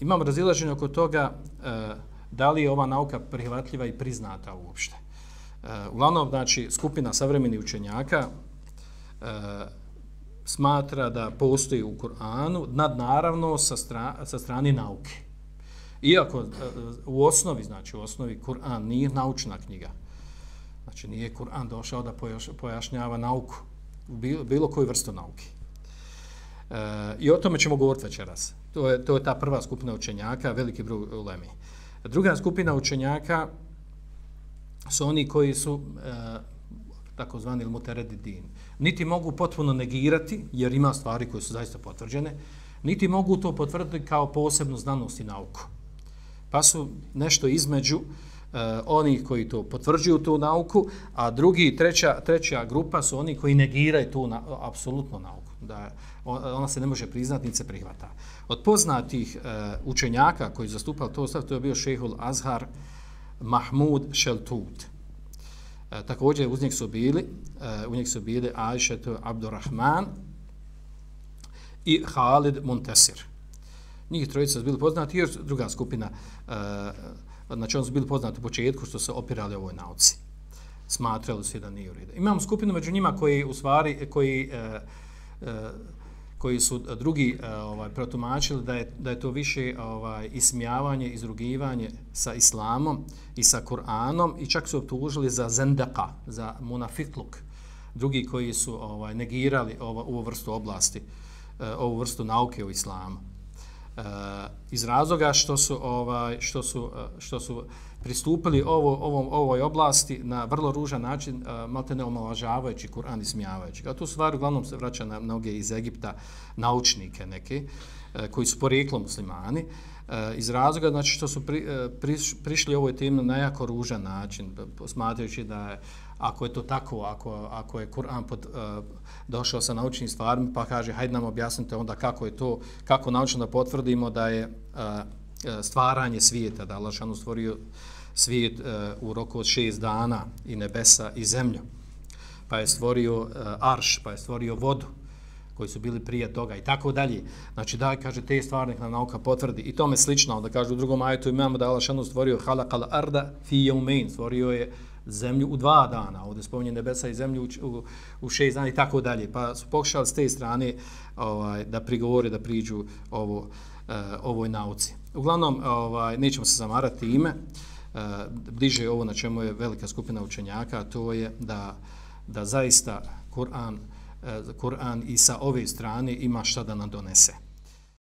Imamo razilaženje oko toga e, da li je ova nauka prihvatljiva i priznata uopšte. E, uglavnom, znači, skupina savremenih učenjaka e, smatra da postoji u Kur'anu nadnaravno sa, stra, sa strani nauke. Iako e, u osnovi, znači u osnovi Kur'an nije naučna knjiga. Znači nije Kur'an došao da pojašnjava nauku, bilo, bilo koju vrstu nauke. E, I o tome ćemo govoriti večeras. To je, to je ta prva skupina učenjaka, veliki broj ulemi. Druga skupina učenjaka su oni koji su e, takozvani muteredidin. Niti mogu potpuno negirati, jer ima stvari koje su zaista potvrđene, niti mogu to potvrditi kao posebnu znanost i nauku. Pa su nešto između uh, E, oni koji to potvrđuju tu nauku, a drugi, treća, treća grupa su oni koji negiraju tu na, apsolutno nauku. Da ona se ne može priznati, niti se prihvata. Od poznatih uh, učenjaka koji zastupali to stav, to je bio šehul Azhar Mahmud Šeltut. E, također uz njeg su bili, e, u njeg su bili Aishat Abdurrahman i Khalid Montesir. Njih trojica su bili poznati, još druga skupina, e, znači oni su bili poznati u početku što se opirali ovoj nauci. Smatrali su da nije u redu. Imamo skupinu među njima koji u stvari, koji e, e, koji su drugi e, ovaj protumačili da je da je to više ovaj ismijavanje, izrugivanje sa islamom i sa Kur'anom i čak su optužili za zendaka, za munafikluk. Drugi koji su ovaj negirali ovu vrstu oblasti, e, ovu vrstu nauke u islamu. Iz razloga što su ovaj što su što su pristupili ovo, ovom, ovoj oblasti na vrlo ružan način, eh, uh, malte ne omalažavajući Kur'an i smijavajući. A tu stvar uglavnom se vraća na mnoge iz Egipta naučnike neke, uh, koji su porijeklo muslimani, uh, iz razloga znači, što su pri, uh, priš, prišli ovoj temi na jako ružan način, smatrajući da je, ako je to tako, ako, ako je Kur'an pod, uh, došao sa naučnim stvarima, pa kaže, hajde nam objasnite onda kako je to, kako naučno da potvrdimo da je uh, E, stvaranje svijeta, da Allah šanu stvorio svijet e, u roku od šest dana i nebesa i zemlju. Pa je stvorio e, arš, pa je stvorio vodu koji su bili prije toga i tako dalje. Znači da kaže te stvari nek nauka potvrdi i tome slično da kaže u drugom ajetu imamo da Allah šanu stvorio halakal arda fi yawmain stvorio je zemlju u dva dana. Ovdje spominje nebesa i zemlju u, u, u šest dana i tako dalje. Pa su pokušali s te strane ovaj, da prigovore, da priđu ovo, eh, ovoj nauci. Uglavnom, ovaj, nećemo se zamarati ime. Eh, bliže ovo na čemu je velika skupina učenjaka, to je da, da zaista Kur'an, eh, Kur'an i sa ove strane ima šta da nam donese.